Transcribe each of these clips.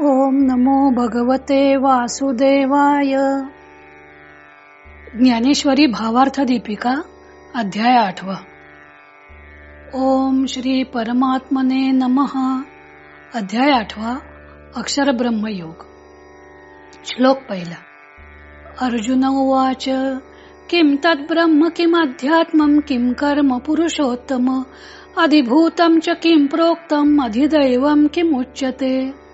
ओम नमो भगवते वासुदेवाय. ज्ञानेश्वरी भावार्थ दीपिका अध्याय आठवा. ओम श्री परमात्मने नमः अध्याय आठवा अक्षर ब्रह्मयोग. श्लोक पहिला. अर्जुन उवाच किम तद्ब्रह्म किम अध्यात्म किम कर्म पुरुषोत्तम अधिभूतम च किम प्रोक्तम अधिदैवम किम उच्यते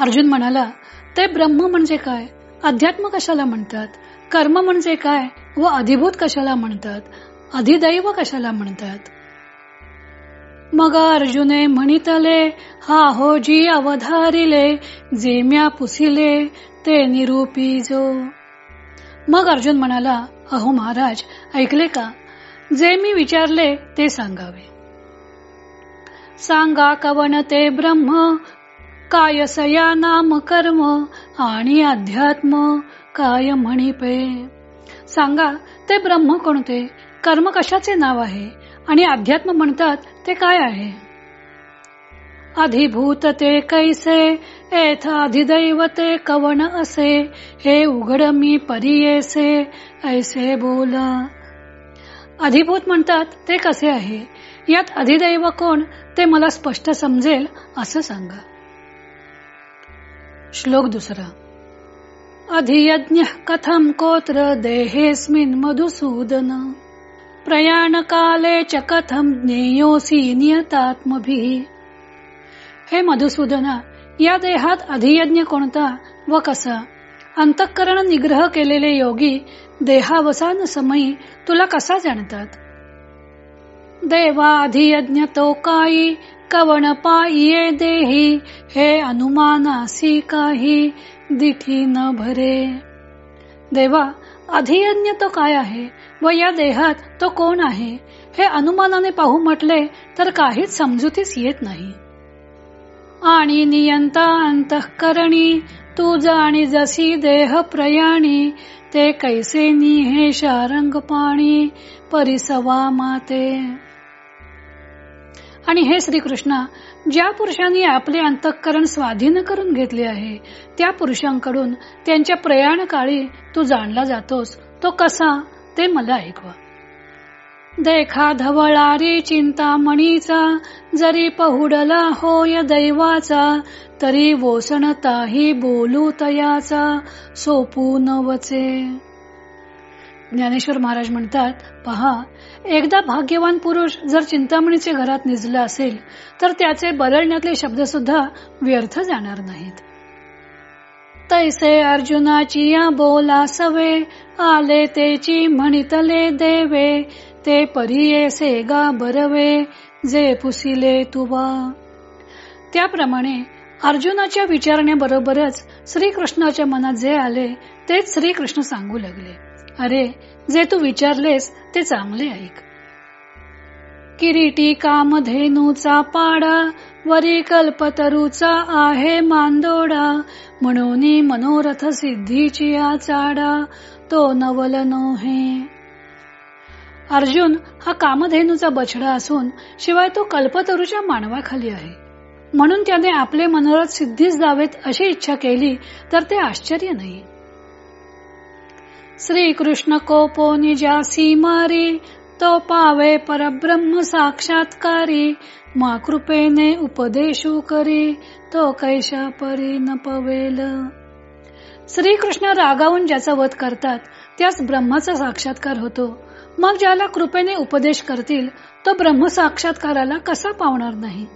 अर्जुन म्हणाला ते ब्रह्म म्हणजे काय? अध्यात्म कशाला म्हणतात? कर्म म्हणजे काय? व अधिभूत कशाला म्हणतात? अधिदैव कशाला म्हणतात? मग अर्जुने म्हणितले हा हो जी अवधारिले जे म्या पुसिले ते निरूपी जो. मग अर्जुन म्हणाला अहो महाराज ऐकले का? जे मी विचारले ते सांगावे. सांगा कवन ते ब्रह्म काय सया नाम कर्म आणि अध्यात्म काय म्हणिपे सांगा ते ब्रह्म कोणते? कर्म कशाचे नाव आहे? आणि अध्यात्म म्हणतात ते काय आहे? अधिभूत ते कैसे? एथ अधिदैवते कवन असे? हे उघड मी परियेसे? ऐसे बोला. अधिभूत म्हणतात ते कसे आहे? यात अधिदैव कोण? ते मला स्पष्ट समजेल असं सांगा. श्लोक दुसरा. अधियज्ञ कथम कोत्र देहेस्मिन मधुसूदन? प्रयाण काले च कथम ज्ञेयोसी नियतात्मभी? हे मधुसूदना या देहात अधियज्ञ कोणता? व कसा? अंतःकरण निग्रह केलेले योगी देहावसान समयी तुला कसा जाणतात? देवा अधियज्ञ तो काही कवण पाये देही हे अनुमानासी काही दिठी न भरे देवा अधियज्ञ तो काय आहे व या देहात तो कोण आहे हे अनुमानाने पाहू म्हटले तर काहीच समजुतीस येत नाही आणि नियंता अंतःकरणी तू जाणी जशी देह प्रयाणी ते कैसे हे शारंग पाणी परिसवा माते आणि हे श्रीकृष्णा ज्या पुरुषांनी आपले अंतःकरण स्वाधीन करून घेतले आहे त्या पुरुषांकडून त्यांच्या प्रयाण काळी तू जाणला जातोस. तो कसा? ते मला ऐकवा. देखा धवळारी चिंतामणीचा जरी पहुडला होय दैवाचा तरी वोसणताही बोलू तयाचा सोपू नवचे. ज्ञानेश्वर महाराज म्हणतात पहा एकदा भाग्यवान पुरुष जर चिंतामणीचे घरात निजला असेल तर त्याचे बरळण्यातले शब्द सुद्धा व्यर्थ जाणार नाहीत. तैसे अर्जुनाची या बोला सवे आले तेची म्हणितले देवे ते परिये गा बरवे जे पुसिले तुवा. त्याप्रमाणे अर्जुनाच्या विचारण्याबरोबरच श्रीकृष्णाच्या मनात जे आले तेच श्रीकृष्ण सांगू लागले. अरे जे तू विचारलेस ते चांगले ऐक. किरीटी कामधेनूचा पाडा वरी कल्पतरूचा आहे मांदोडा म्हणून मनोरथ सिद्धीची चाडा तो नवल नोहे. अर्जुन हा कामधेनूचा बछडा असून शिवाय तो कल्पतरूच्या मानवाखाली आहे. म्हणून त्याने आपले मनोरथ सिद्धीच जावेत अशी इच्छा केली तर ते आश्चर्य नाही. श्रीकृष्ण कोपो निजासी मारी तो पावे परब्रह्म साक्षात्कारी मा कृपेने उपदेशू करी तो कैशा परी न पवेल. श्रीकृष्ण रागावून ज्याचा वध करतात त्यास ब्रह्माचा साक्षात्कार होतो. मग ज्याला कृपेने उपदेश करतील तो ब्रह्म साक्षात्काराला कसा पावणार नाही?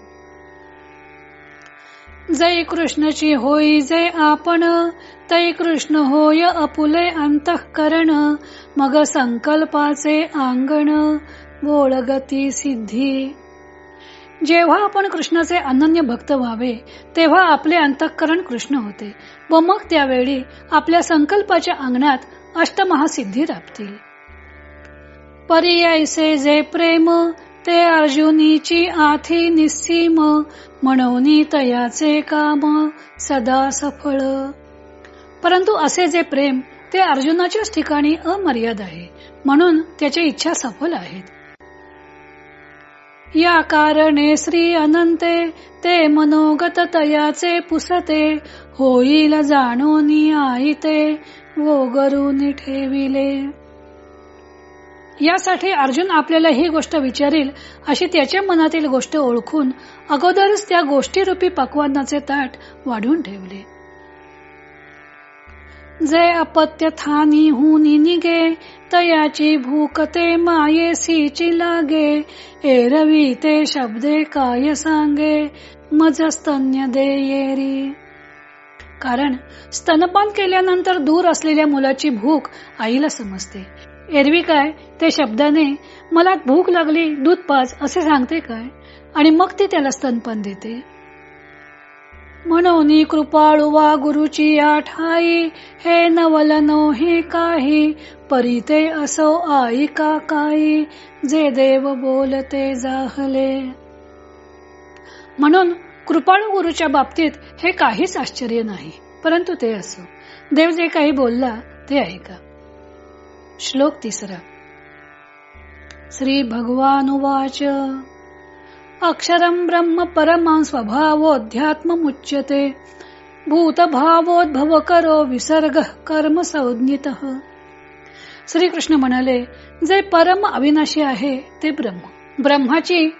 जय कृष्णची होई जय आपण तै कृष्ण होय अपुले अंतःकरण। मग संकल्पाचे अंगण गोळगती सिद्धी। जेव्हा आपण कृष्णाचे अनन्य भक्त व्हावे तेव्हा आपले अंतःकरण कृष्ण होते व मग त्यावेळी आपल्या संकल्पाच्या अंगणात अष्टमहासिद्धी राबतील। पर्यायसे जे प्रेम ते अर्जुनीची आथी निस्सीम म्हणून तयाचे काम सदा सफळ. परंतु असे जे प्रेम ते अर्जुनाच्याच ठिकाणी अमर्याद आहे म्हणून त्याच्या इच्छा सफल आहेत. या कारणे श्री अनंते ते मनोगत तयाचे पुसते होईल जाणून आईते वो गरुनी ठेविले. यासाठी अर्जुन आपल्याला ही गोष्ट विचारील अशी त्याच्या मनातील गोष्ट ओळखून अगोदरच त्या गोष्टीरूपी पक्वानाचे ताट वाढून ठेवले. जे अपत्य थानी हुनी निगे तयाची भूक ते मायेसीची लागे एरवी ते शब्दे काय सांगे मज स्तन्य दे येरी. कारण स्तनपान केल्यानंतर दूर असलेल्या मुलाची भूक आईला समजते. एरवी काय? ते शब्दाने मला भूक लागली दूध पाच असे सांगते काय? आणि मग ती त्याला स्तनपान देते. म्हणून कृपाळू वा गुरुची आठाई हे नवलनो हे काही परिते असो आई का काही जे देव बोलते जाहले. म्हणून कृपाळू गुरुच्या बाबतीत हे काहीच आश्चर्य नाही परंतु ते असो. देव जे काही बोलला ते ऐका. श्लोक तिसरा. श्री भगवान उवाच अक्षरम ब्रह्म परमां स्वभावोध्यात्म मुच्यते भूत भावोद्भव करो विसर्ग कर्म संज्ञित. श्रीकृष्ण म्हणाले जे परम अविनाशी आहे ते ब्रह्म. ब्रह्माची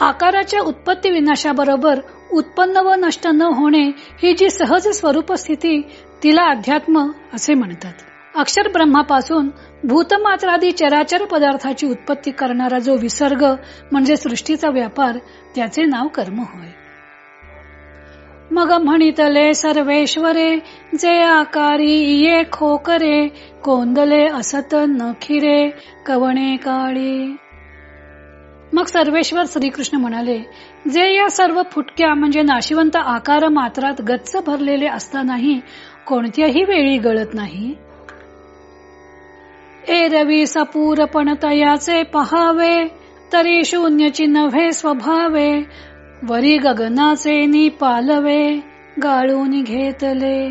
आकाराच्या उत्पत्ती विनाशाबरोबर उत्पन्न व नष्ट न होणे ही जी सहज स्वरूप स्थिती तिला अध्यात्म असे म्हणतात. अक्षर ब्रह्मापासून भूतमात्रादी चराचर पदार्थाची उत्पत्ती करणारा जो विसर्ग म्हणजे सृष्टीचा व्यापार त्याचे नाव कर्म होय. मग म्हणितले सर्वेश्वरे जे आकारी ये खोकरे कोंदले असत नखिरे कवणे काळी. मग सर्वेश्वर श्रीकृष्ण म्हणाले जे या सर्व फुटक्या म्हणजे नाशिवंत आकार मात्रात गच्च भरलेले असतानाही कोणत्याही वेळी गळत नाही? एरवी सपूरपण तयाचे पहावे तरी शून्यची नव्हे स्वभावे वरी गगनाचे नि पालवे गाळून घेतले.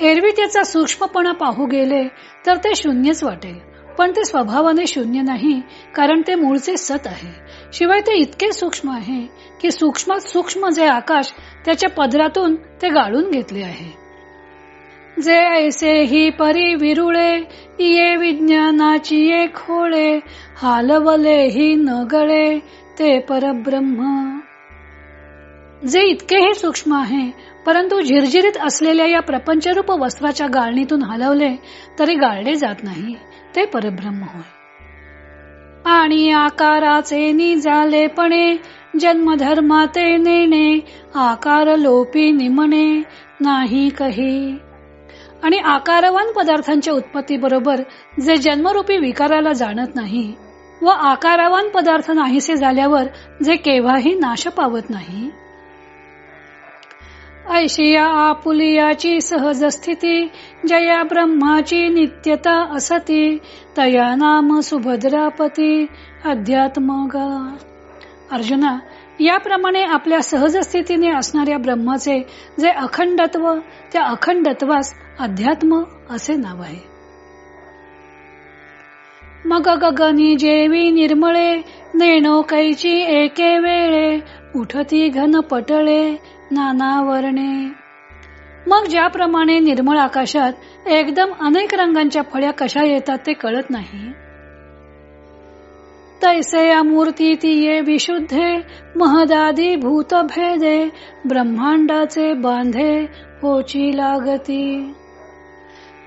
एरवी त्याचा सूक्ष्मपणा पाहू गेले तर ते शून्यच वाटेल. पण ते स्वभावाने शून्य नाही कारण ते मूळचे सत आहे. शिवाय ते इतके सूक्ष्म आहे की सूक्ष्मात सूक्ष्म जे आकाश त्याच्या पदरातून ते गाळून घेतले आहे. जे ऐसे ही परी विरुळे ये विज्ञानाची ये खोळे हालवले ही न गळे ते परब्रह्म. जे इतकेही सूक्ष्म आहे परंतु झिरझिरीत असलेल्या या प्रपंचरूप वस्त्राच्या गाळणीतून हलवले तरी गाळले जात नाही ते परब्रह्म होय. आणि आकाराचे निजालेपणे जन्मधर्माते नेणे आकार लोपी निमणे नाही कही. आणि आकारवान पदार्थांच्या उत्पत्ती बरोबर जे जन्मरूपी विकाराला जाणत नाही व आकारावान पदार्थ नाहीसे झाल्यावर जे केव्हाही नाश पावत नाही. ऐशिया आपुलियाची सहज स्थिती जया ब्रह्माची नित्यता असती तया नाम सुभद्रापती अध्यात्म अर्जुना याप्रमाणे आपल्या सहज स्थितीने असणाऱ्या ब्रह्माचे जे अखंडत्व त्या अखंडत्वास अध्यात्म असे नाव आहे. मग गगनी जेवी निर्मळे नेणो कैची एके वेळे उठती घन पटळे नाना वर्णे. मग ज्याप्रमाणे निर्मळ आकाशात एकदम अनेक रंगांच्या फळ्या कशा येतात ते कळत नाही. तैसे या मूर्ती ये विशुद्धे महदादी भूत भेदे ब्रह्मांडाचे बांधे होची लागती.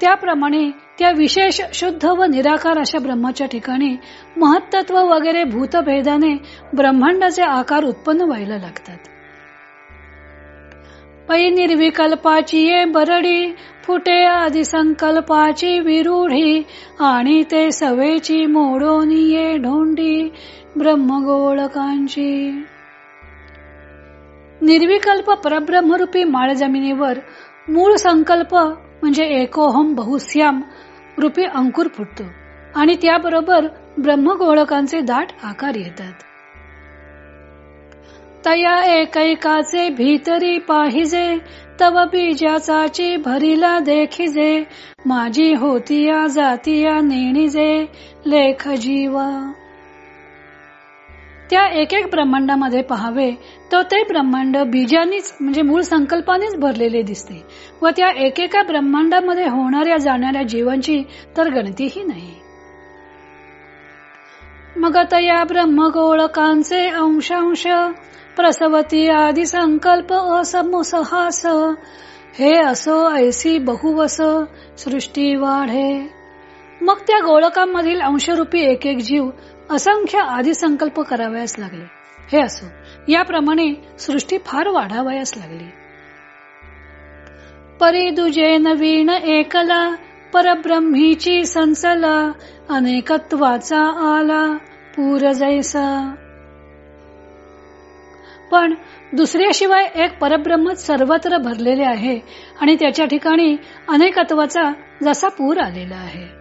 त्याप्रमाणे त्या विशेष शुद्ध व निराकार अशा ब्रह्माच्या ठिकाणी महत्त्व वगैरे भूतभेदाने ब्रह्मांडाचे आकार उत्पन्न व्हायला लागतात. पै निर्विकल्पाची ये बरडी फुटे आदि संकल्पाची विरूढी आणि ते सवेची मोडोनी ये ढोंडी ब्रह्मगोळकांची निर्विकल्प परब्रह्मरूपी माळ जमिनीवर मूळ संकल्प म्हणजे एकोहम बहुश्याम रूपी अंकुर फुटतो. आणि त्याबरोबर ब्रह्मगोळकांचे दाट आकार येतात. तया एकैकाचे भीतरी पाहिजे तव बीजाचाची भरीला देखिजे माझी होतिया जातिया नेणिजे लेख जीवा त्या एक एक ब्रह्मांडामध्ये पहावे तर ते ब्रह्मांड बीजानीच म्हणजे मूळ संकल्पानेच भरलेले दिसते व त्या एकेका ब्रह्मांडामध्ये होणाऱ्या जाणाऱ्या जीवांची तर गणतीही नाही. मग या ब्रह्मगोळकांचे अंशांश प्रसवती आदी संकल्प असमसहास हे असो ऐसी बहुवस सृष्टी वाढे. मग त्या गोळकांमधील अंशरूपी एक एक जीव असंख्य आदी संकल्प करावयास लागले. हे असो याप्रमाणे सृष्टी फार वाढावयास लागली. परिदुजे नवीन एकला परब्रह्मीची संचला अनेकत्वाचा आला पूर जैसा. पण दुसऱ्याशिवाय एक परब्रह्म सर्वत्र भरलेले आहे आणि त्याच्या ठिकाणी अनेकत्वाचा जसा पूर आलेला आहे.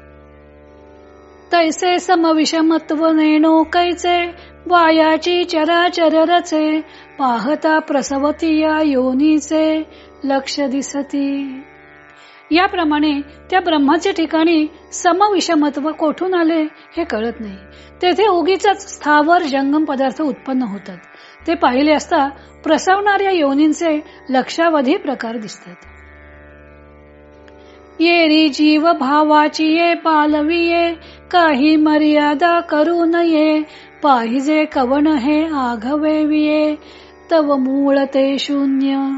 तैसे समविषमत्व नेणो कैचे? वायाची चराचर रचे पाहता प्रसवती या योनीचे लक्ष दिसती. याप्रमाणे त्या ब्रह्माच्या ठिकाणी समविषमत्व कोठून आले हे कळत नाही. तेथे उगीच स्थावर जंगम पदार्थ उत्पन्न होतात. ते पाहिले असता प्रसवणाऱ्या योनींचे लक्षावधी प्रकार दिसतात. येरी जीव भावाची ये पालविये काही मर्यादा करू नये. पाहिजे कवन हे आघवेविये तव मूळ ते शून्य.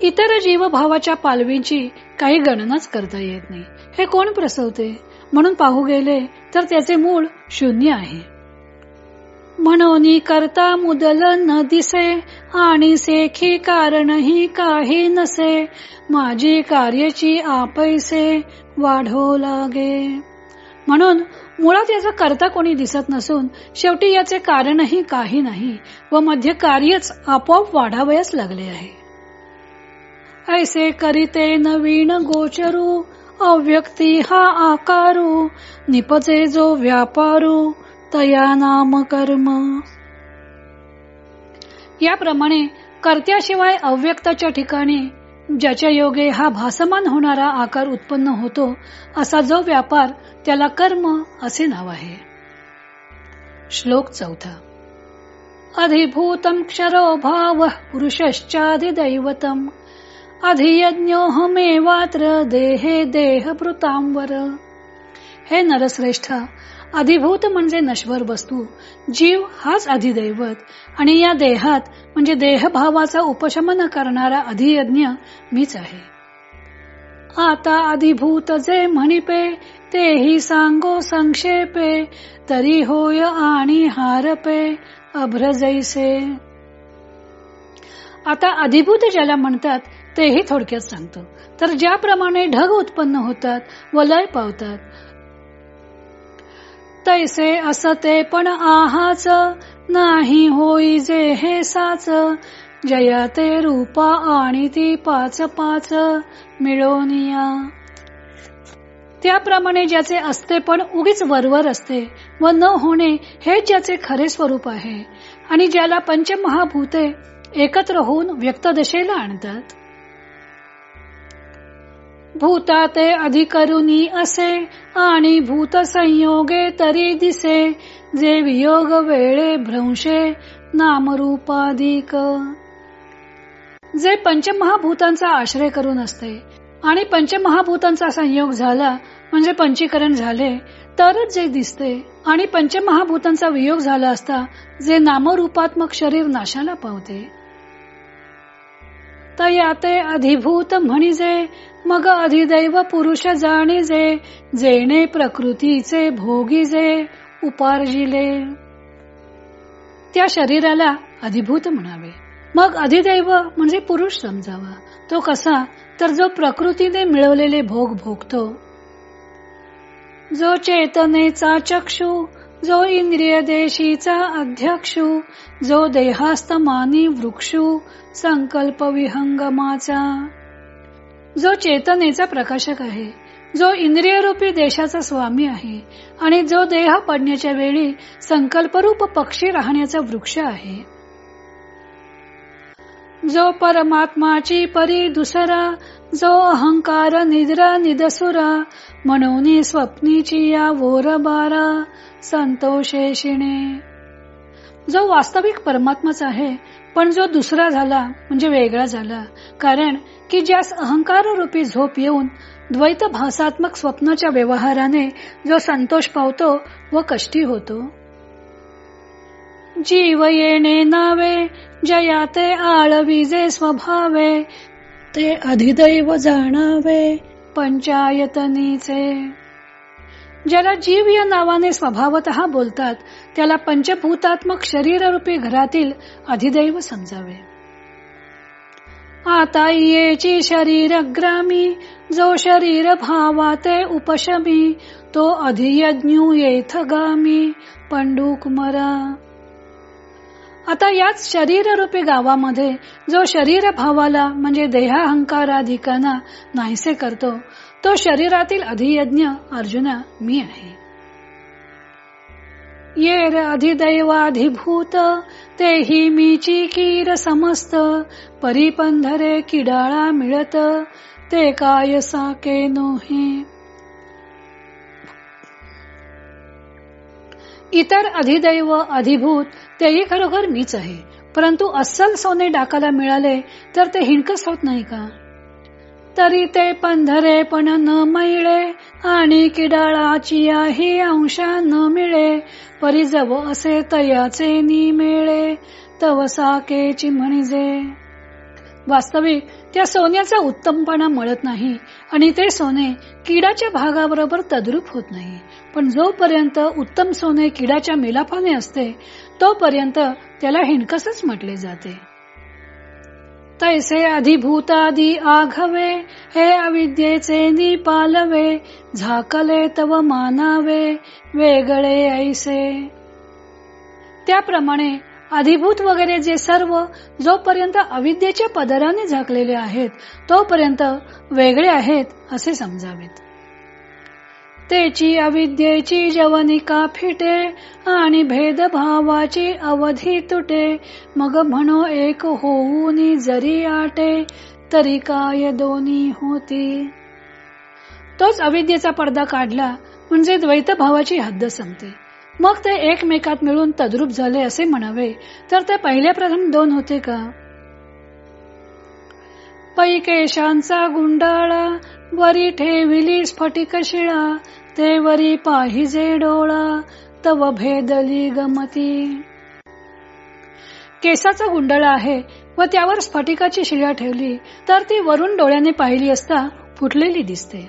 इतर जीवभावाच्या पालवींची काही गणनाच करता येत नाही. हे कोण प्रसवते? म्हणून पाहू गेले तर त्याचे मूळ शून्य आहे. म्हणून करता मुदल न दिसे आणि सेखी कारणही काही नसे. माझी कार्याची आपैसे वाढो लागे. म्हणून मुळात याचा करता कोणी दिसत नसून शेवटी याचे कारणही काही नाही व मध्य कार्यच आपोआप वाढावयास लागले आहे. ऐसे करीते नवीन गोचरू अव्यक्ती हा आकारू निपचे जो व्यापारू तया नाम कर्म याप्रमाणे कर्त्याशिवाय अव्यक्ताच्या ठिकाणी ज्याच्या योगे हा भासमान होणारा आकार उत्पन्न होतो असा जो व्यापार त्याला कर्म असे नाव आहे. श्लोक चौथा. अधिभूतम क्षरो भाव पुरुषश्चाधिदैवतम। अधियज्ञोहमेवात्र देहे देहभृतांवर। हे नरश्रेष्ठ अधिभूत म्हणजे नश्वर वस्तू. जीव हाच अधिदैवत. आणि या देहात म्हणजे देहभावाचा उपशमन करणारा अधियज्ञ मीच आहे. आता अधिभूत जे म्हणिपे तेही सांगो संक्षेपे तरी होय आणि हारपे अभ्रजैसे. आता अधिभूत ज्याला म्हणतात तेही थोडक्यात सांगतो. तर ज्याप्रमाणे ढग उत्पन्न होतात व लय पावतात तैसे असते पण आहाच नाही होई जे हे साच. जया ते रूपा आणि ती पाच पाच मिळवनिया त्याप्रमाणे ज्याचे असते पण उगीच वरवर असते व न होणे हे ज्याचे खरे स्वरूप आहे. आणि ज्याला पंचमहाभूते एकत्र होऊन व्यक्तदशेला आणतात. भूताते अधिकरुनी असे आणि भूत संयोगे तरी दिसे जे वियोग वेळे भ्रंशे नामरूपाधिक. जे पंचमहाभूतांचा आश्रय करून असते आणि पंचमहाभूतांचा संयोग झाला म्हणजे पंचीकरण झाले तरच जे दिसते आणि पंचमहाभूतांचा वियोग झाला असता जे नामरूपात्मक शरीर नाशाला पावते. तयाते अधिभूत म्हणजे मग अधिदैव पुरुष जाणीजे जेणे प्रकृतीचे भोगीजे उपार्जिले. त्या शरीराला अधिभूत म्हणावे. मग अधिदैव म्हणजे पुरुष समजावा. तो कसा? तर जो प्रकृतीने मिळवलेले भोग भोगतो. जो चेतनेचा चक्षु जो इंद्रिय देशीचा अध्यक्षु जो देहास्तमानी वृक्षु संकल्प विहंगमाचा. जो चेतनेचा प्रकाशक आहे जो इंद्रियरूपी देशाचा स्वामी आहे आणि जो देह पडण्याच्या वेळी संकल्परूप पक्षी राहण्याचा वृक्ष आहे. जो परमात्माची परी दुसरा जो अहंकार निद्रा निदसुरा म्हणून स्वप्नीची या वोर बारा संतोषेशिणे. जो वास्तविक परमात्माच आहे पण जो दुसरा झाला म्हणजे वेगळा झाला. कारण की ज्यास अहंकार रूपी झोप येऊन द्वैत भासात्मक स्वप्नाच्या व्यवहाराने जो संतोष पावतो व कष्टी होतो. जीव येणे नावे जया ते आळविजे स्वभावे ते अधिदैव जाणावे पंचायतनीचे. ज्याला जीव या नावाने स्वभावत बोलतात त्याला पंचभूतात्मक शरीररूपी घरातील अधिदैव समजावे. आता येची शरीर ग्रामी जो शरीर भावाते उपशमी तो अधियज्ञू येथ गामी पंडू कुमारा आता याच शरीररूपी गावामध्ये जो शरीर भावाला म्हणजे देहाहंकाराधिकांना नाहीसे करतो तो शरीरातील अधियज्ञ अर्जुना मी आहे. येर अधिदैवाधिभूत तेही मीची कीर समस्त परिपंधरे किडाळा मिळत ते काय साके नोहे. इतर अधिदैव अधिभूत तेही खरोखर मीच आहे. परंतु अस्सल सोने डाकाला मिळाले तर ते हिणकस होत नाही का? तरी ते पंधरे पण न मिळे आणि किडाळाची आही अंशा न मिळे. परिजव असे तयाचे निमेळे मिळे तव म्हणजे वास्तविक त्या सोन्याचा उत्तमपणा मळत नाही आणि ते सोने किडाच्या भागाबरोबर तद्रूप होत नाही. पण जोपर्यंत उत्तम सोने किडाच्या मिलापाने असते तोपर्यंत त्याला हिणकसच म्हटले जाते. तैसे अधिभूतादी आघवे हे अविद्येचे निपालवे झाकले तव मानावे वेगळे ऐसे. त्याप्रमाणे अधिभूत वगैरे जे सर्व जोपर्यंत अविद्येच्या पदराने झाकलेले आहेत तोपर्यंत वेगळे आहेत असे समजावेत. तेची अविद्येची जवनिका फिटे आणि भेदभावाची अवधी तुटे मग म्हणो एक होऊन जरी आटे तरी काय दोन्ही होती? तोच अविद्येचा पडदा काढला म्हणजे द्वैत भावाची हद्द संपते. मग ते एकमेकात मिळून तद्रूप झाले असे म्हणावे तर ते पहिल्या प्रथम दोन होते का? पैकेशांचा गुंडाळा वरी ठेविली स्फटिक शिळा ते वरी पाहिजे डोळा तव भेदली गमती. केसाचा गुंडळा आहे व त्यावर स्फटिकाची शिळा ठेवली तर ती वरून डोळ्याने पाहिली असता फुटलेली दिसते.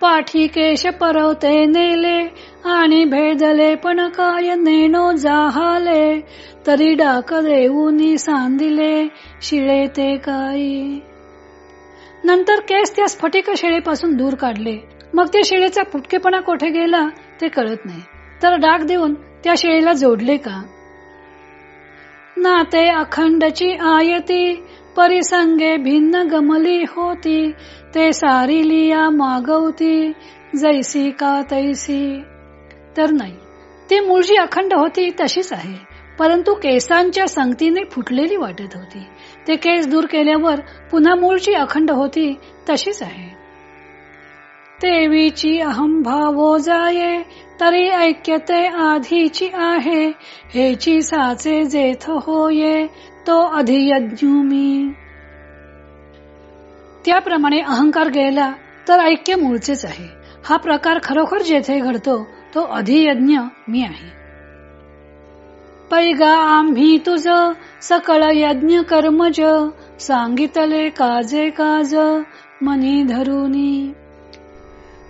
पाठी केश परवते नेले आणि भेदले पण काय नेनो जाहाले तरी डाक देऊनी सांदिले शिळे ते काही. नंतर केस त्या स्फटिक शिळेपासून दूर काढले. मग त्या शिळेचा फुटकेपणा कोठे गेला ते कळत नाही. तर डाग देऊन त्या शिळेला जोडले का? नाते अखंडची आयती परिसंगे भिन्न गमली होती ते सारी लिया मागवती जैसी का तैसी. तर नाही ती मूळजी अखंड होती तशीच आहे परंतु केसांच्या संगतीने फुटलेली वाटत होती. ते केस दूर केल्यावर पुन्हा मूळची अखंड होती तशीच आहे. देवीची अहम भावो जाये तरी ऐक्यते आधीची आहे हेची साचे जेथ होये तो अधियज्ञुमी. त्याप्रमाणे अहंकार गेला तर ऐक्य मूळचेच आहे. हा प्रकार खरोखर जेथे घडतो तो अधियज्ञ मी आहे. पैगा आम्ही तुझ सकळ यज्ञ कर्मज सांगितले काजे काज मनी धरुनी.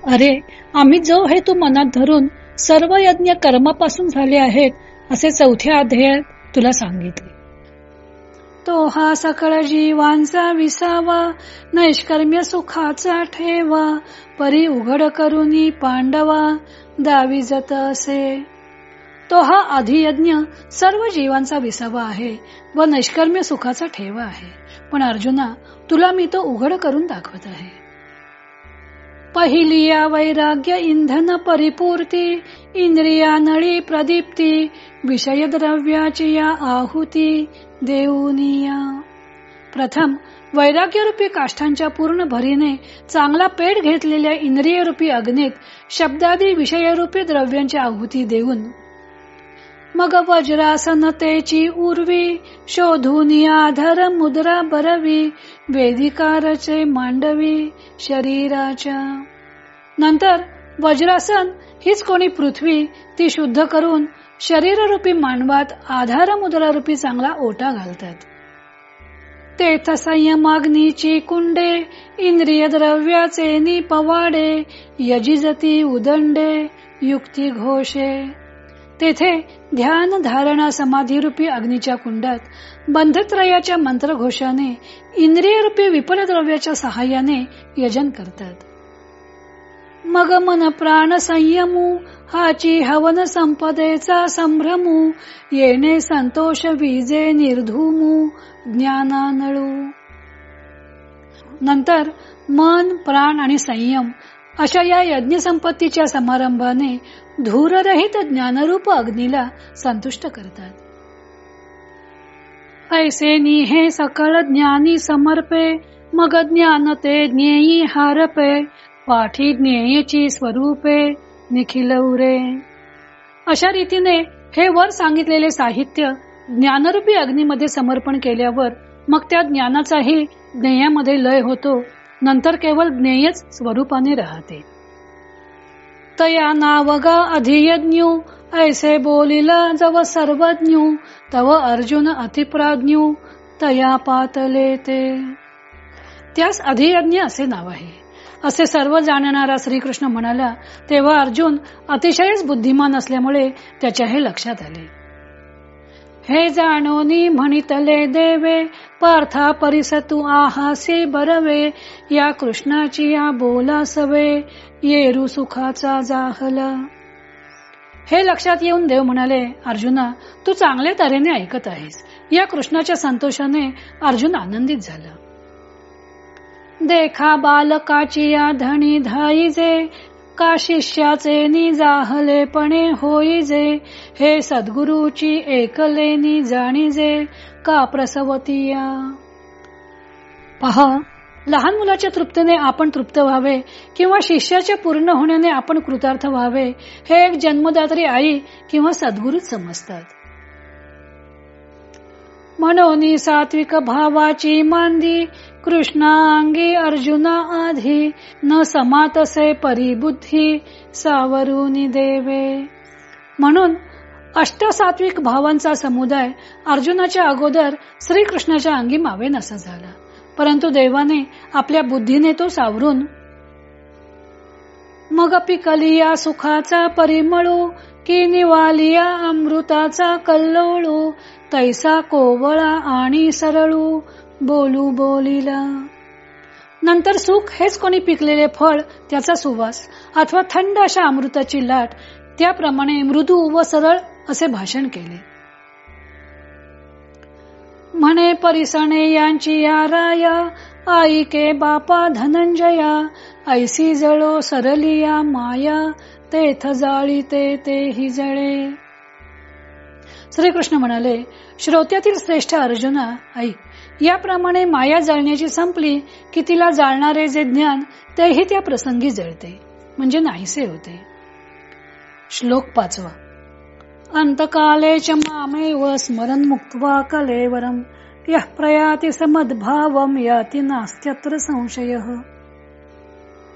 अरे आम्ही जो हे तू मनात धरून सर्व यज्ञ कर्मापासून झाले आहेत असे चौथ्या अध्यायात तुला सांगितले. तो हा सकळ जीवांचा विसावा नैष्कर्म्य सुखाचा ठेवा परी उघड करुनी पांडवा दावी जत असे. तो हा अधियज्ञ सर्व जीवांचा विसावा आहे व नैष्कर्म्य सुखाचा ठेवा आहे. पण अर्जुना तुला मी तो उघड करून दाखवत आहे. पहिली या वैराग्य इंधन परिपूर्ती इंद्रिया नळी प्रदीप्ती विषय द्रव्याची या आहुती देऊनिया प्रथम वैराग्यरूपी काष्ठांच्या पूर्ण भरीने चांगला पेट घेतलेल्या इंद्रियरूपी अग्नीत शब्दादी विषयरूपी द्रव्यांची आहुती देऊन मग वज्रासनतेची उर्वी शोधून आधार मुद्रा बरवी वेदिकारचे मांडवी शरीराच्या. नंतर वज्रासन हीच कोणी पृथ्वी ती शुद्ध करून शरीररूपी मांडवात आधार मुद्रा रूपी चांगला ओटा घालतात. तेथ संयमाग्नीची कुंडे इंद्रिय द्रव्याचे निपवाडे यजिजती उदंडे युक्ती घोषे तेथे ध्यान धारणा समाधी रूपी अग्नीच्या कुंडात बंधत्रयाच्या मंत्रघोषाने इंद्रिय रूपी विपर द्रव्याच्या सहाय्याने यजन करतात. मग मन प्राण संयमू हाची हवन संपदेचा संभ्रमू येणे संतोष विजे निर्धूमू ज्ञानानळू. नंतर मन प्राण आणि संयम अशा या यज्ञ संपत्तीच्या समारंभाने धूररहित ज्ञानरूप अग्नीला संतुष्ट करतात. ऐसे हे सकळ ज्ञानी समर्पे मग ज्ञान ते ज्ञेयी हारपे पाठी ज्ञेयची स्वरूपे निखिल उरे. अशा रीतीने हे वर सांगितलेले साहित्य ज्ञानरूपी अग्नीमध्ये समर्पण केल्यावर मग त्या ज्ञानाचाही ज्ञेयामध्ये लय होतो नंतर केवळ ज्ञेयच स्वरूपाने राहते. तया नावगा अधियज्ञू ऐसे बोलिला जव सर्वज्ञ तव अर्जुन अतिप्राज्ञू तया पातले ते त्यास अधियज्ञ असे नाव आहे. असे सर्व जाणणारा श्रीकृष्ण म्हणाला तेव्हा अर्जुन अतिशयच बुद्धिमान असल्यामुळे त्याच्या हे लक्षात आले. हे जाणोनी म्हणितले देवे पार्था परिसतू आहासे बरवे या कृष्णाची या बोला सवे येरू सुखाचा जाहला. हे लक्षात येऊन देव म्हणाले अर्जुना तू चांगल्या तऱ्हेने ऐकत आहेस. या कृष्णाच्या संतोषाने अर्जुन आनंदित झाला. देखा बालकाची या धनी धाईजे का शिष्याचे निजाहलेपणे होईजे हे सद्गुरूची एकलेनी जाणीजे का प्रसवतीया? पहा लहान मुलाच्या तृप्तीने आपण तृप्त व्हावे किंवा शिष्याच्या पूर्ण होण्याने आपण कृतार्थ व्हावे हे एक जन्मदात्री आई किंवा सद्गुरूच समजतात. म्हणून सात्विक भावाची मांदी कृष्णा अंगी अर्जुना आधी न समातसे परिबुद्धी सावरुनी देवे. म्हणून अष्टसात्विक भावांचा समुदाय अर्जुनाच्या अगोदर श्रीकृष्णाच्या अंगी मावे नसा झाला. परंतु देवाने आपल्या बुद्धीने तो सावरून मग पिकलिया सुखाचा परिमळू की निवालिया अमृताचा कल्लोळू तैसा कोवळा आणि सरळू बोलू बोलिला. नंतर सुख हेच कोणी पिकलेले फळ त्याचा सुवास अथवा थंड अशा अमृताची लाट त्याप्रमाणे मृदू व सरळ असे भाषण केले. म्हणे परिसणे यांची या राया आई के बापा धनंजया ऐसी जळो सरलिया माया तेथ जाळी ते हि जळे. श्रीकृष्ण म्हणाले श्रोत्यातील श्रेष्ठ अर्जुना आई याप्रमाणे माया जळण्याची संपली की तिला जाळणारे जे ज्ञान तेही त्या प्रसंगी जळते म्हणजे नाहीसे होते. श्लोक पाचवा. अंतकाले च मामेव स्मरण मुक्त्वा कलेवरम यः प्रयाती समद्भावम याती नास्त्यत्र संशय.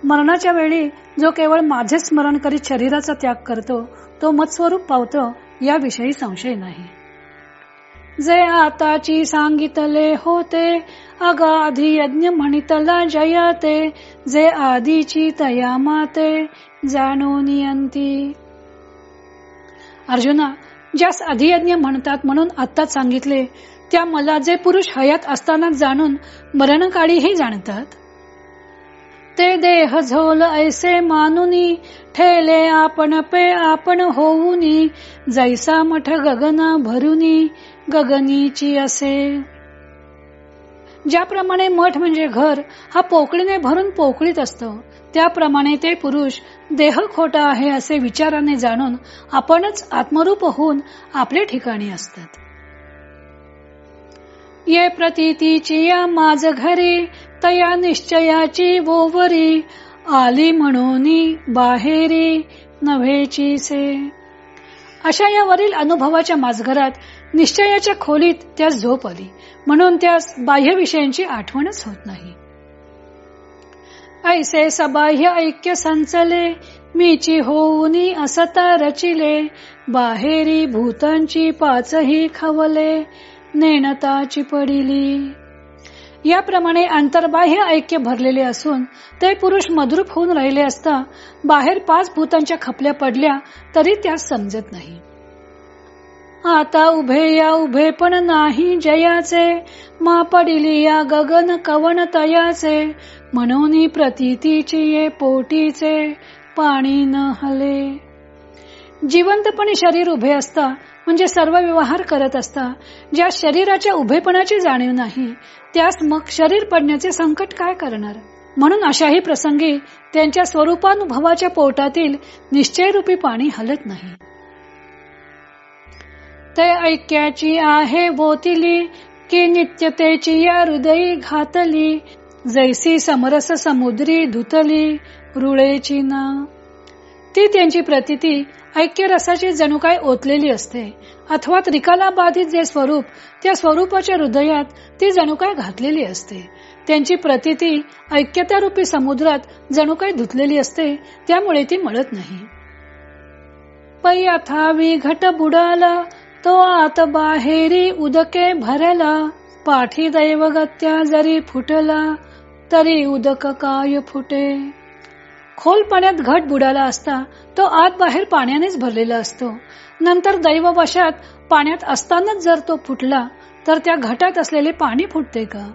मरणाच्या वेळी जो केवळ माझे स्मरण करीत शरीराचा त्याग करतो तो मत्स्वरूप पावतो याविषयी संशय नाही. जे आताची सांगितले होते अगाधी यज्ञ म्हणितला जयाते जे आधीची तया माते जाणून यंती. अर्जुना ज्यास अधियज्ञ म्हणतात म्हणून आत्ताच सांगितले त्या मला जे पुरुष हयात असताना जाणून मरणकाळीही जाणतात? ते देह झोल ऐसे मानुनी ठेले आपण पे आपण होऊनी जैसा मठ गगना भरुनी गगनीची असे. ज्याप्रमाणे मठ म्हणजे घर हा पोकळीने भरून पोकळीत असतो. त्याप्रमाणे ते पुरुष देह खोटा आहे असे विचाराने जाणून आपणच आत्मरूप होऊन आपल्या ठिकाणी असतात. ये प्रतीची या माझ घरी तया निश्चयाची वोवरी आली म्हणून बाहेरी नव्हेची से. अशा या वरील अनुभवाच्या माजघरात निश्चयाच्या खोलीत त्यास झोप आली. म्हणून त्यास बाह्य विषयांची आठवणच होत नाही. ऐसे सबाह्य ऐक्य संचले मीची होऊनी असता रचिले बाहेरी भूतांची पाचही खवले नेणताची पडिली. याप्रमाणे अंतर्बाह्य ऐक्य भरलेले असून ते पुरुष मद्रूप होऊन राहिले असता बाहेर पाच भूतांच्या खपल्या पडल्या तरी त्यास समजत नाही. आता उभे या उभे पण नाही जयाचे मा पडिली या गगन कवन तयाचे म्हणून प्रतीतीची ये पोटीचे पाणी न हले. जिवंतपणे शरीर उभे असता म्हणजे सर्व व्यवहार करत असता ज्या शरीराच्या उभेपणाची जाणीव नाही त्यास मग शरीर पडण्याचे संकट काय करणार? म्हणून अशाही प्रसंगी त्यांच्या स्वरूपानुभवाच्या पोटातील निश्चयरूपी पाणी हलत नाही. ते ऐक्याची आहे बोतिली की नित्यतेची या हृदयी घातली जैसी समरस समुद्री धुतली रुळेची ना ती त्यांची प्रतिती ऐक्य रसाची जणू काय ओतलेली असते. अथवा त्रिकाला बाधित जे स्वरूप त्या स्वरूपाच्या हृदयात ती जणू काय घातलेली असते. त्यांची प्रतिती ऐक्यतारूपी समुद्रात जणू काय धुतलेली असते त्यामुळे ती मळत नाही. पै अथावी घट बुडाला तो आत बाहेरी उदके भरला. पाठी दैवगत्या जरी फुटला तरी उदक काय फुटे? खोल पाण्यात घट बुडाला असता तो आत बाहेर पाण्यानेच भरलेला असतो. नंतर दैववशात पाण्यात असतानाच जर तो फुटला तर त्या घटात असलेले पाणी फुटते का?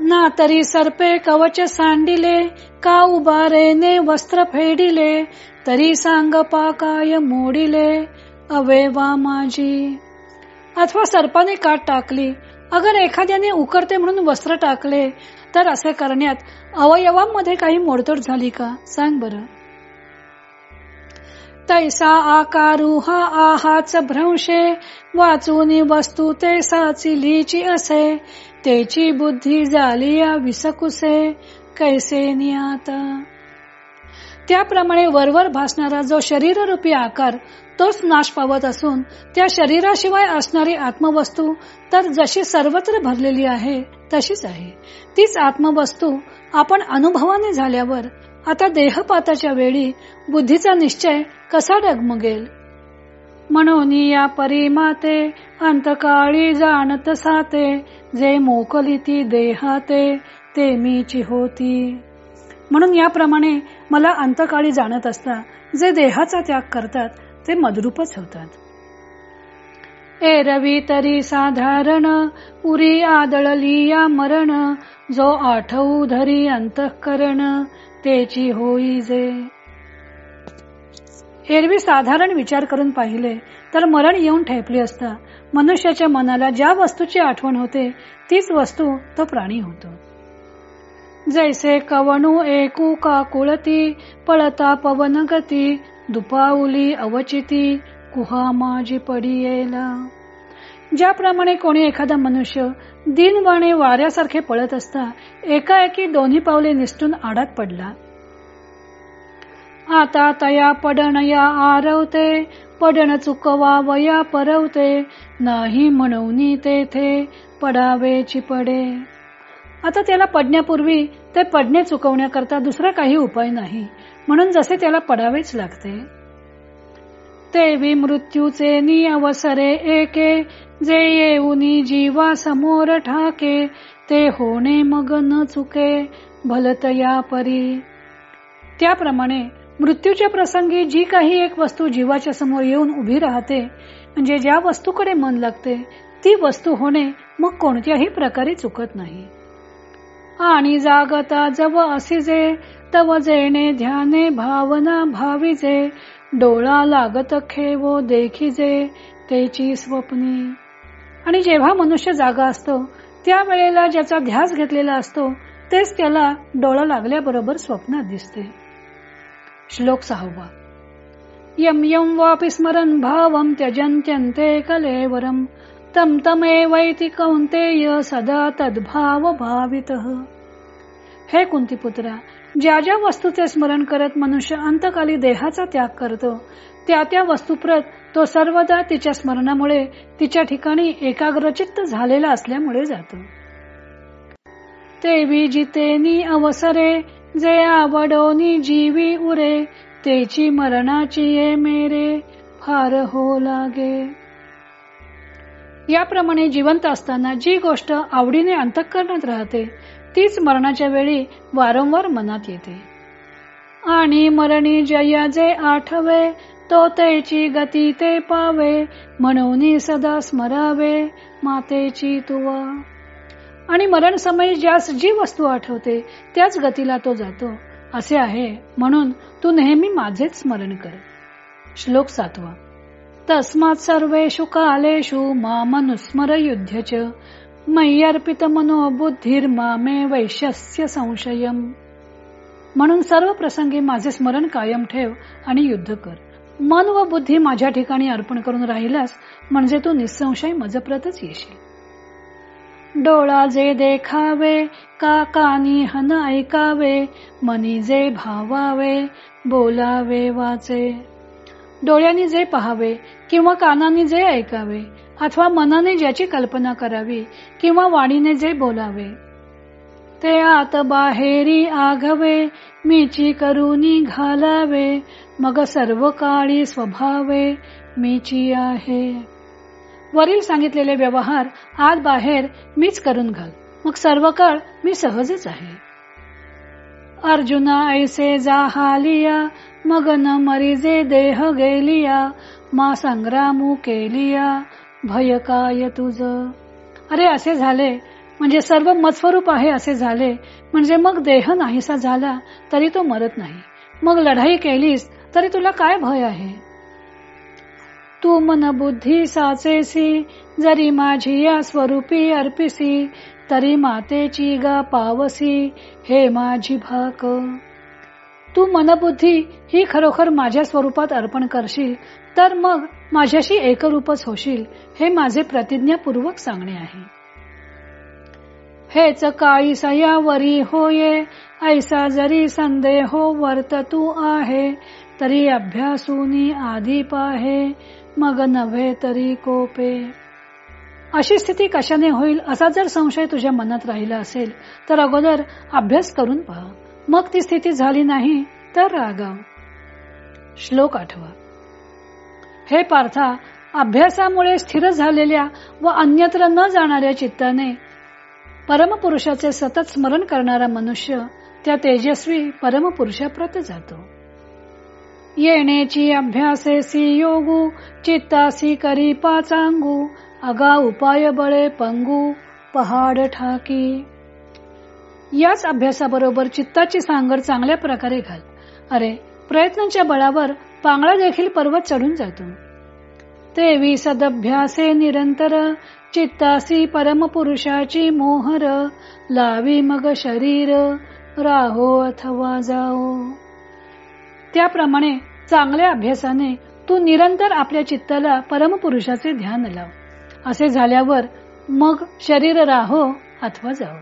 ना तरी सर्पे कवच सांडिले का उभारेने वस्त्र फेडिले तरी सांग पाकाय मोडिले अवेवा माझी अथवा सर्पाने काट टाकली अगर एखाद्याने उकरते म्हणून वस्त्र टाकले तर असे करण्यात अवयवांमध्ये काही मोडतोड झाली का? सांग बर. तैसा आकारू हा आहाच भ्रंशे वाचून वस्तू ते साचिलीची असे तेची बुद्धी झाली विसकुसे. कैसे नियाता? त्याप्रमाणे वरवर भासणारा जो शरीररूपी आकार तोच नाश पावत असून त्या शरीराशिवाय असणारी आत्मवस्तू तर जशी सर्वत्र भरलेली आहे तशीच आहे. तीच आत्मवस्तू आपण अनुभवाने झाल्यावर आता देहपाताच्या वेळी बुद्धीचा निश्चय कसा डगमगेल? म्हणून या परिमाते अंतकाळी जाणत साते जे मोकली ती देहाते ते मीची होती. म्हणून याप्रमाणे मला अंतकाळी जाणत असता जे देहाचा त्याग करतात ते मदरूपच होतात. एरवी तरी साधारण उरी आदळली या मरण जो आठवू धरी अंतःकरण तेची होई जे. एरवी साधारण विचार करून पाहिले तर मरण येऊन ठेपले असता मनुष्याच्या मनाला ज्या वस्तूची आठवण होते तीच वस्तू तो प्राणी होतो. जैसे कवणू एकू का कुळती पळता पवन गती दुपावली अवचिती कुहा माझी पडी येला ज्याप्रमाणे कोणी एखादा मनुष्य दिनवाणे वाऱ्यासारखे पळत असता एकाएकी दोन्ही पावले निसटून आडात पडला. आता तया पडण या आरवते पडण चुकवा वया परवते नाही म्हणून तेथे पडावेची पडे आता त्याला पडण्यापूर्वी ते पडणे चुकवण्याकरता दुसरा काही उपाय नाही म्हणून जसे त्याला पडावेच लागते. तेवी मृत्यूचे नि अवसरे एके जे येऊनी जीवा समोर ठाके ते होणे मग न चुके भलतया परी त्याप्रमाणे मृत्यूच्या प्रसंगी जी काही एक वस्तू जीवाच्या समोर येऊन उभी राहते म्हणजे ज्या वस्तूकडे मन लागते ती वस्तू होणे मग कोणत्याही प्रकारे चुकत नाही. आणि जागता जव असिजे तव जेणे ध्याने भावना भाविजे डोळा लागत खेळवो देखी जे तेची स्वप्नी. आणि जेव्हा मनुष्य जागा असतो त्या वेळेला ज्याचा ध्यास घेतलेला असतो तेच त्याला डोळा लागल्याबरोबर स्वप्नात दिसते. श्लोक सहावा. यम यम वापि स्मरण भावम त्यजंत्यंते कलेवरम तम तमेवैति कौंतेय सदा तद्भाव भावित हे कुंतीपुत्रा ज्या ज्या वस्तूचे स्मरण करत मनुष्य अंतकाली देहाचा त्याग करतो त्या त्या वस्तुप्रत तो सर्वदा तिच्या स्मरणामुळे तिच्या ठिकाणी एकाग्रचित्त झालेला असल्यामुळे जातो. तेवी जितेनी अवसरे जे आवडोनी जीवी उरे तेची मरणाची ये मेरे फार हो लागे. याप्रमाणे जिवंत असताना जी गोष्ट आवडीने अंतःकरणात राहते तीच मरणाच्या वेळी वारंवार मनात येते. आणि मरणी जया जे आठवे तो तेची गती ते पावे म्हणून सदा स्मरावे मातेची तुवा. आणि मरण समय ज्यास जी वस्तू आठवते त्याच गतीला तो जातो. असे आहे म्हणून तू नेहमी माझेच स्मरण कर. श्लोक सातवा. तस्मात सर्वेषु कालेषु मामनुस्मर युद्धच मय्यर्पित मनोबुद्धीर मामे वैश्यस्य संशयम। म्हणून सर्व प्रसंगी माझे स्मरण कायम ठेव आणि युद्ध कर. मन व बुद्धी माझ्या ठिकाणी अर्पण करून राहिलास म्हणजे तू निसंशय मजप्रतच येशील. डोळा जे देखावे का कानी हन ऐकावे मनी जे भावावे बोलावे वाचे. डोळ्यांनी जे पहावे किंवा कानाने जे ऐकावे अथवा मनाने ज्याची कल्पना करावी किंवा वाणीने जे बोलावे. ते आत बाहेरी आघवे मीची करुनी घालावे मग सर्व काळी स्वभावे मीची आहे. वरील सांगितलेले व्यवहार आत बाहेर मीच करून घाल मग सर्व काळ मी सहजच आहे. अर्जुना ऐसे जाहालिया मग न मरिजे देह गेलिया मा संग्रामू केलिया भय काय तुझ. अरे असे झाले. म्हणजे सर्व मत्स्वरूप आहे असे झाले. म्हणजे मग देह नाहीसा झाला तरी तो मरत नाही. मग लढाई केलीस तरी तुला काय भय आहे? तू मन बुद्धी साचेसी जरी माझी या स्वरूपी अर्पिसी तरी मातेची गा पावसी हे माझी भाक. तू मनबुद्धी ही खरोखर माझ्या स्वरूपात अर्पण करशील तर मग माझ्याशी एकरूपच होशील हे माझे प्रतिज्ञापूर्वक सांगणे आहे. हेच काळी सयावरी होये ऐसा जरी संदेह हो वर्त तू आहे तरी अभ्यासूनी आधी पाहे मग नव्हे तरी कोपे. अशी स्थिती कशाने होईल असा जर संशय तुझ्या मनात राहिला असेल तर अगोदर अभ्यास करून पहा. मग ती स्थिती झाली नाही तर रागाव. श्लोक आठवा. हे पार्था अभ्यासामुळे स्थिर झालेल्या व अन्यत्र न जाणाऱ्या चित्ताने परमपुरुषाचे सतत स्मरण करणारा मनुष्य त्या तेजस्वी परमपुरुषाप्रत जातो. येण्याची अभ्यासेसी योगू चित्तासी करी पाचांगू अगा उपाय बळे पंगू पहाड ठाकी. याच अभ्यासाबरोबर चित्ताची सांगड चांगल्या प्रकारे घाल. अरे प्रयत्नांच्या बळावर पांगळा देखील पर्वत चढून जातो. तेवी सदभ्यासे निरंतर चित्तासी परमपुरुषाची मोहर लावी मग शरीर राहो अथवा जाओ. त्याप्रमाणे चांगल्या अभ्यासाने तू निरंतर आपल्या चित्ताला परमपुरुषाचे ध्यान लाव. असे झाल्यावर मग शरीर राहो अथवा जाओ.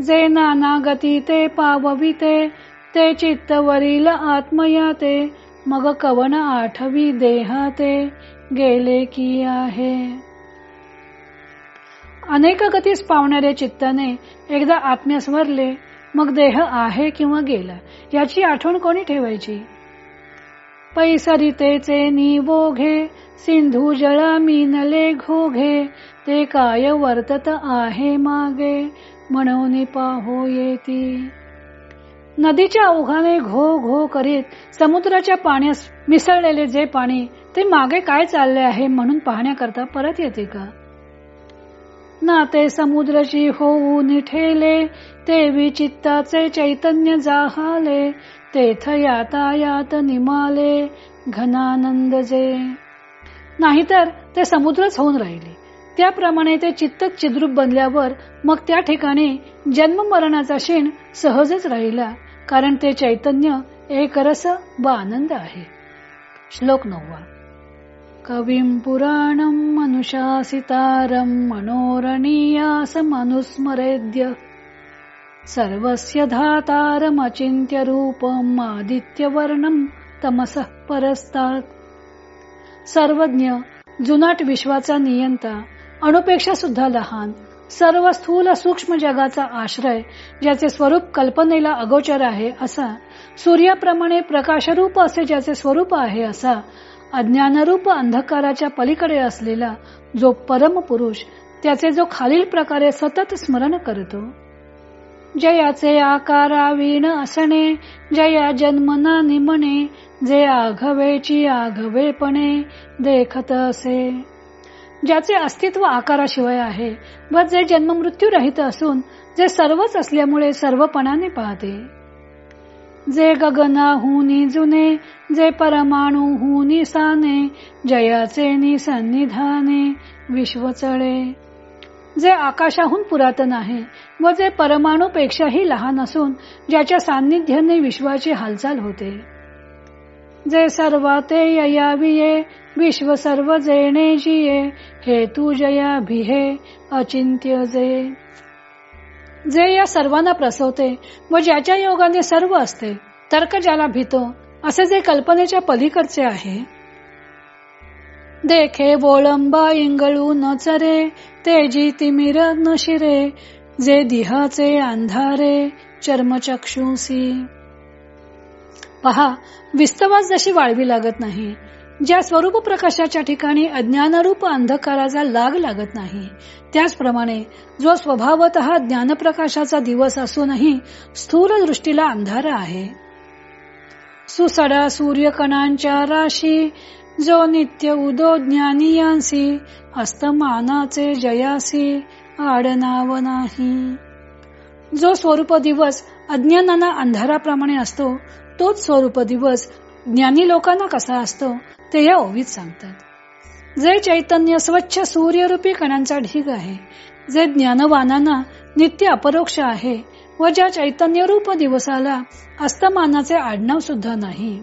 जे नाना गती ते पावविते ते चित्तवरील आत्मयाते मग कवन आठवी देहाते गेले की आहे. अनेक गतीस पावणाऱ्या चित्ताने एकदा आत्म्यास वरले मग देह आहे किंवा गेला याची आठवण कोणी ठेवायची? पैसरितेचे निवोघे सिंधू जळा मीनले घोघे ते काय वर्तत आहे मागे म्हणून पाहो येती. नदीच्या ओघाने घो घो करीत समुद्राच्या पाण्यास मिसळलेले जे पाणी ते मागे काय चालले आहे म्हणून पाहण्याकरता परत येते का? ना ते समुद्राची होऊ निठेले ते विचित्ताचे चैतन्य जाहाले तेथ यातायात निमाले घनानंद जे नाहीतर ते समुद्रच होऊन राहिले. त्याप्रमाणे ते चित्त चिद्रूप बनल्यावर मग त्या ठिकाणी जन्म मरणाचा क्षीण सहजच राहिला कारण ते चैतन्य एक रस व आनंद आहे. श्लोक नववा. कविं पुराणं मनुषासितारं मनोरणीयास मनुस्मरेद्य सर्वस्य धातारमचिन्त्य रूपम् आदित्यवर्णं तमस परस्तात। सर्वज्ञ जुनाट विश्वाचा नियंता अणुपेक्षा सुद्धा लहान सर्व स्थूल सूक्ष्म जगाचा आश्रय ज्याचे स्वरूप कल्पनेला अगोचर आहे असा सूर्याप्रमाणे प्रकाशरूप असे ज्याचे स्वरूप आहे असा अज्ञानरूप अंधकाराच्या पलीकडे असलेला जो परम पुरुष त्याचे जो खालील प्रकारे सतत स्मरण करतो. जयाचे आकारावीण असणे जया जन्मना निमणे जे आघवेची आघवेपणे देखत असे. ज्याचे अस्तित्व आकाराशिवाय आहे व जे जन्ममृत्यू रहित असून जे सर्वच असल्यामुळे सर्वपणाने पाहते. जे गगना हुनी जुने जे परमाणू हुनी साने जयाचे निसन्निधाने विश्वचळे. जे आकाशाहून पुरातन आहे व जे परमाणूपेक्षाही लहान असून ज्याच्या सान्निध्याने विश्वाची हालचाल होते. जे सर्वाते ययाविये विश्व सर्व जेणे जिये हे तू जया भिहे अचिंत्य जे जे या सर्वांना प्रसवते व ज्याच्या योगाने सर्व असते तर्क ज्याला भीतो असे जे कल्पनेच्या पलीकडचे आहे. देखे बोळंबा इंगळू न चरे तेजी तिमिर न शिरे जे दिहाचे अंधारे चर्मचक्षुसी. पहा विस्तवास जशी वाळवी लागत नाही ज्या स्वरूप प्रकाशाच्या ठिकाणी अज्ञानरूप अंधकाराचा लाग लागत नाही त्याचप्रमाणे जो स्वभावत ज्ञानप्रकाशाचा दिवस असूनही स्थूल दृष्टीला अंधार आहे. सुसडा सूर्यकणांच्या राशी जो नित्य उदो ज्ञानियांसी अस्तमानाचे जयासी आडनाव नाही. जो स्वरूप दिवस अज्ञानाना अंधाराप्रमाणे असतो तोच स्वरूप दिवस ज्ञानी लोकांना कसा असतो ते या ओवीत सांगतात. जे चैतन्य स्वच्छ सूर्यरूपी कणांचा ढीग आहे जे ज्ञानवानांना नित्य अपरोक्ष आहे व ज्या चैतन्यरूप दिवसाला अस्तमानाचे आडनाव सुद्धा नाही.